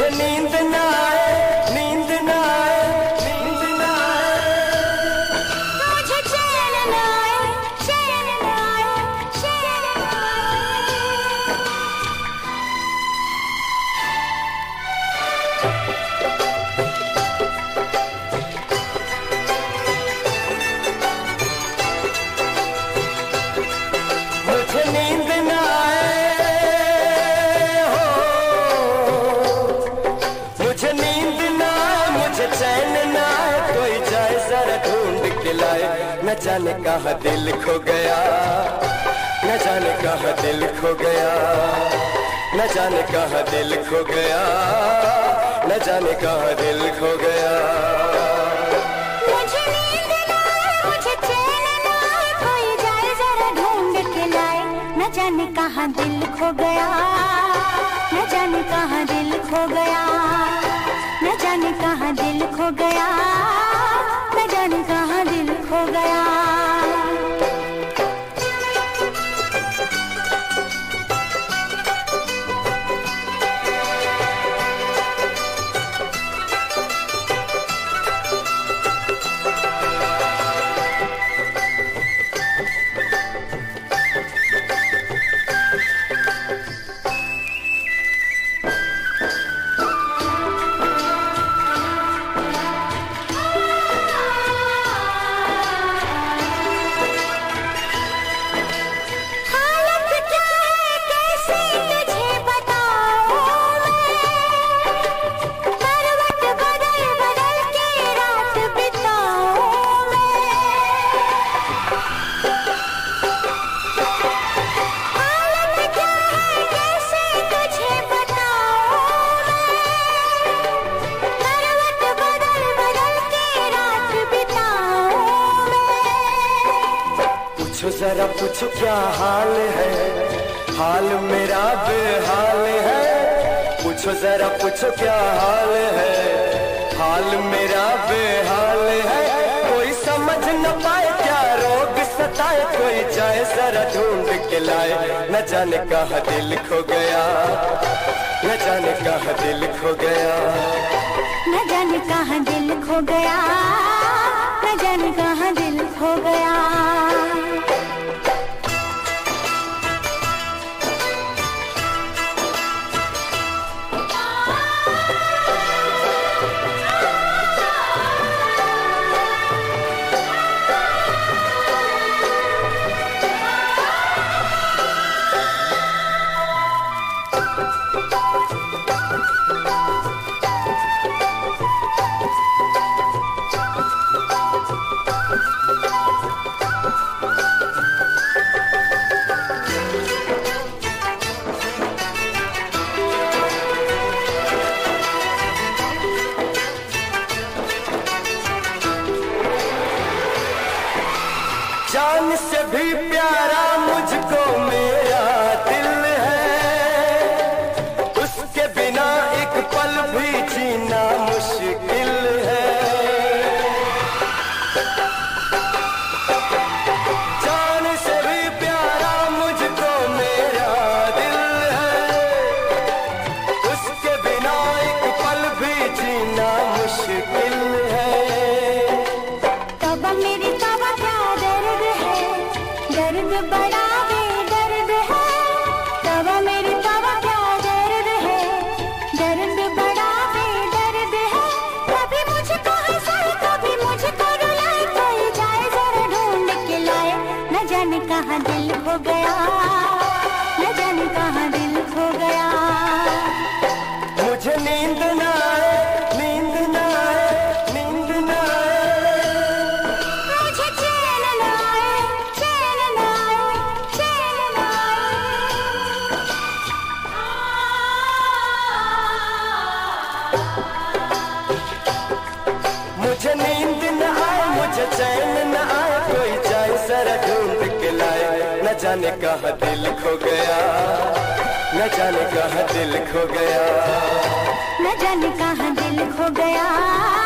नींद ना न जाने कहा दिल खो गया। न जाने कहा दिल खो गया। न जाने कहा दिल खो गया। न जाने कहा दिल खो गया। न जाने कहाँ दिल खो गया। न जाने कहाँ दिल खो गया। न जाने कहाँ दिल खो गया। न जाने कहाँ दिल खो गया? पूछो जरा पूछो क्या हाल है? हाल मेरा बेहाल है। पूछो जरा पूछो क्या हाल है? हाल मेरा बेहाल है। कोई समझ न पाए क्या रोग सताए। कोई जाए जरा ढूंढ के लाए। न जाने कहा दिल खो गया। न जाने कहा दिल खो गया। न जाने कहा दिल खो गया। न जाने कहा दिल खो गया। जान से भी प्यारा मुझको मेरा दिल है। उसके बिना एक पल भी जीना मुश्किल है। जान से भी प्यारा मुझको मेरा दिल है। उसके बिना एक पल भी जीना मुश्किल है। तब मेरी जाने कहाँ दिल हो गया। चैन न आए, कोई जरा ढूंढ के लाए। न जाने कहा दिल खो गया। न जाने कहाँ दिल खो गया। न जाने कहाँ दिल खो गया।